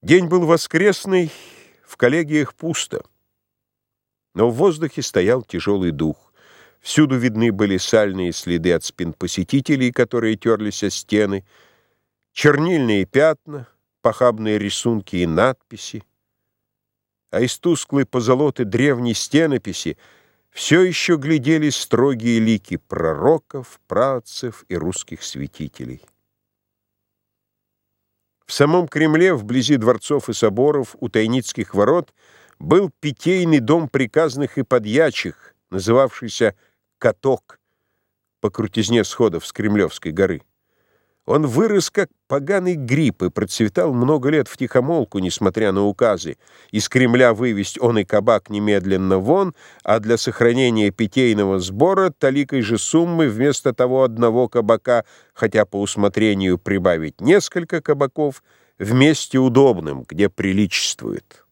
День был воскресный, в коллегиях пусто. Но в воздухе стоял тяжелый дух. Всюду видны были сальные следы от спин посетителей, которые терлись о стены, чернильные пятна, похабные рисунки и надписи. А из тусклой позолоты древней стенописи все еще глядели строгие лики пророков, працев и русских святителей. Самом Кремле, вблизи дворцов и соборов, у Тайницких ворот, был питейный дом приказных и подьячих, называвшийся «Каток» по крутизне сходов с Кремлевской горы. Он вырос, как поганый гриб, и процветал много лет в тихомолку, несмотря на указы. Из Кремля вывести он и кабак немедленно вон, а для сохранения питейного сбора таликой же суммы вместо того одного кабака, хотя по усмотрению прибавить несколько кабаков, вместе удобным, где приличествует.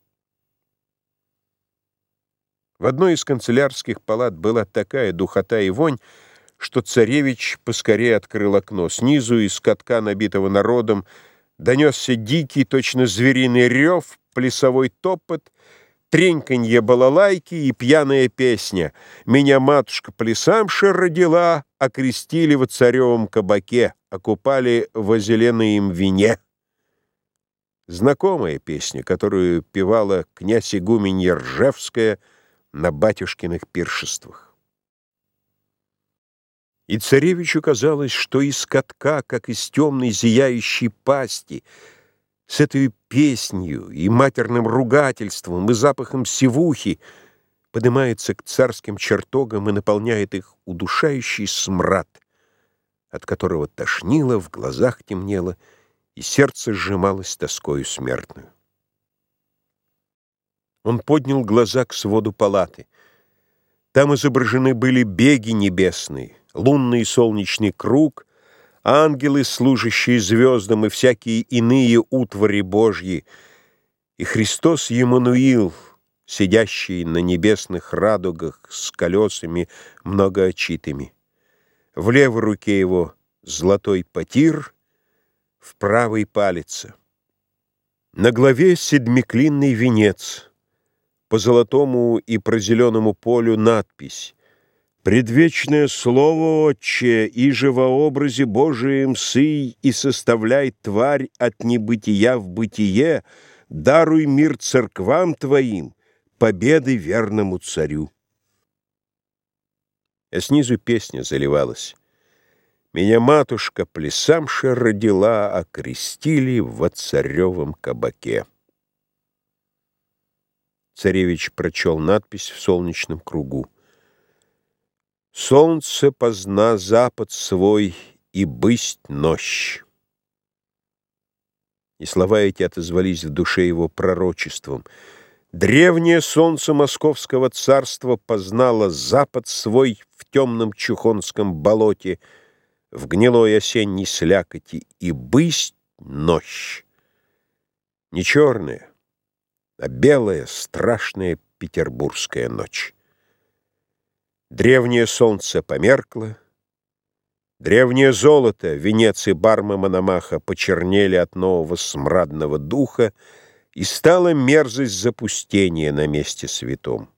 В одной из канцелярских палат была такая духота и вонь, что царевич поскорее открыл окно. Снизу из катка, набитого народом, донесся дикий, точно звериный рев, плясовой топот, треньканье балалайки и пьяная песня. «Меня матушка плясамша родила, окрестили во царевом кабаке, окупали во зеленой вине». Знакомая песня, которую певала князь игуменья Ржевская на батюшкиных пиршествах. И царевичу казалось, что из катка, как из темной зияющей пасти, с этой песнью и матерным ругательством и запахом сивухи поднимается к царским чертогам и наполняет их удушающий смрад, от которого тошнило, в глазах темнело, и сердце сжималось тоскою смертную. Он поднял глаза к своду палаты. Там изображены были беги небесные — лунный и солнечный круг, ангелы, служащие звездам, и всякие иные утвари Божьи, и Христос Емануил, сидящий на небесных радугах с колесами многоочитыми. В левой руке его золотой потир, в правой палец. На главе седмиклинный венец, по золотому и прозеленому полю надпись Предвечное слово, Отче, и же во образе Божием сый и составляй тварь от небытия в бытие, даруй мир церквам Твоим, победы верному царю. А снизу песня заливалась. Меня матушка плясамша родила, окрестили во царевом кабаке. Царевич прочел надпись в солнечном кругу. Солнце позна запад свой и бысть нощь. И слова эти отозвались в душе его пророчеством. Древнее солнце московского царства познало запад свой в темном чухонском болоте, в гнилой осенней слякоти, и бысть нощь. Не черная, а белая, страшная петербургская ночь. Древнее солнце померкло, Древнее золото, венец и барма Мономаха почернели от нового смрадного духа, и стала мерзость запустения на месте святом.